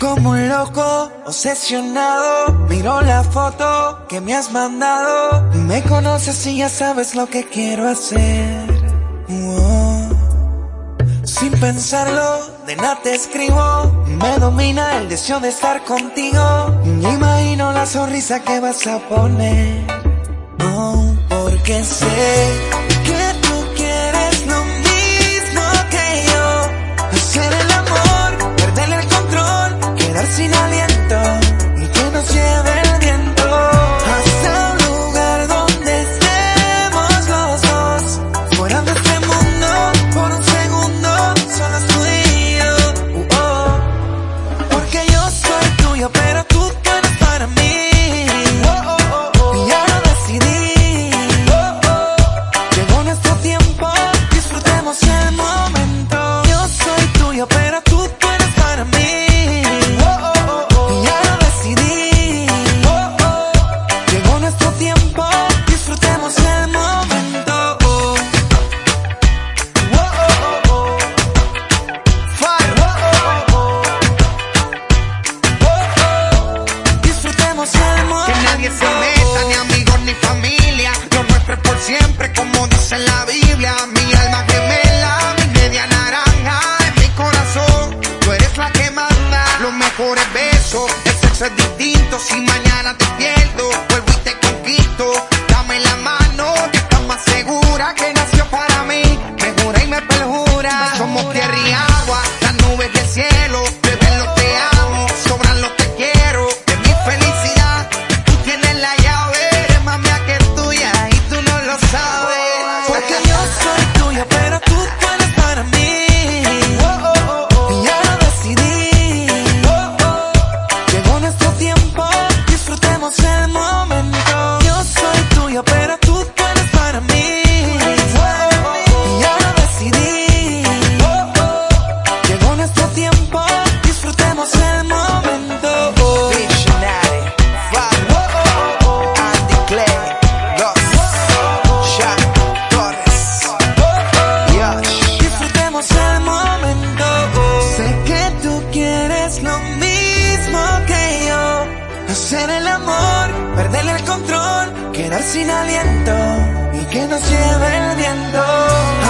Como un loco, obsesionado, miro la foto que me has mandado. Me conoces y ya sabes lo que quiero hacer. Sin pensarlo, de nada te escribo. Me domina el deseo de estar contigo. Me imagino la sonrisa que vas a poner. Oh, porque sé si mañana te pierdo, vuelvo y te conquisto. Dame la mano, que estás más segura que nació para mí. Me jura y me perjura. Somos tierra quedar sin aliento y que nos lleve el viento